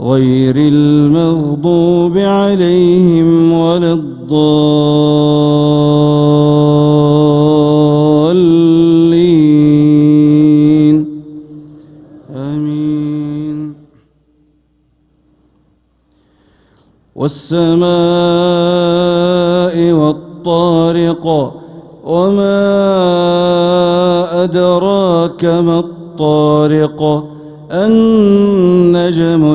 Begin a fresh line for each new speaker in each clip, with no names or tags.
غير المغضوب عليهم ولا الضالين. آمين. والسماء والطارق وما أدراك ما الطارق. النجم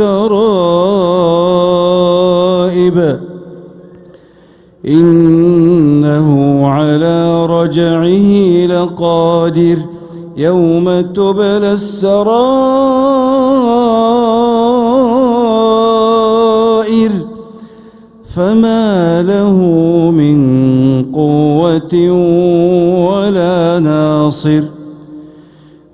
والترائب إنه على رجعه لقادر يوم تبلى السرائر. فما له من قوة ولا ناصر.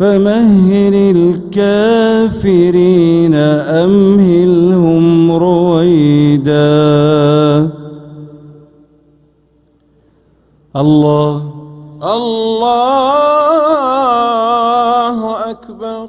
فمهل الكافرين أمهلهم رويدا. الله.
الله أكبر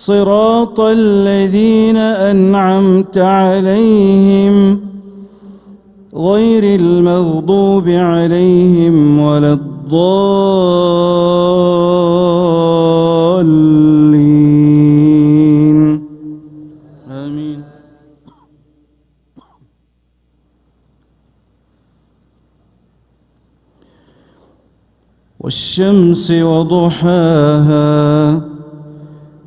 صراط الذين أنعمت عليهم غير المغضوب عليهم ولا الضالين. آمين. والشمس وضحاها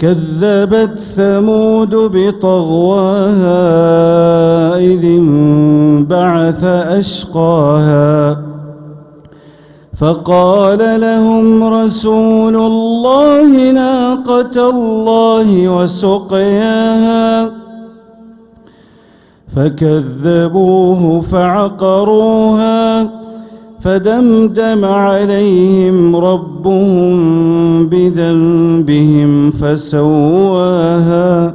كذبت ثمود بطغواها إذ انبعث أشقاها. فقال لهم رسول الله ناقة الله وسقياها. فكذبوه فعقروها. فدمدم عليهم ربهم بذنبهم فسواها.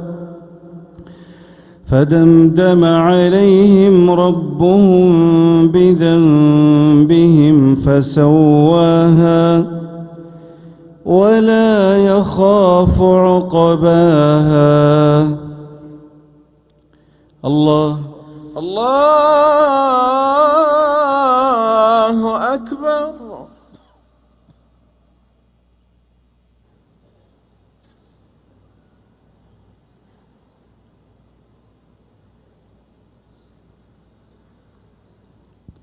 فدمدم عليهم ربهم بذنبهم فسواها. ولا يخاف عقباها. الله.
الله أكبر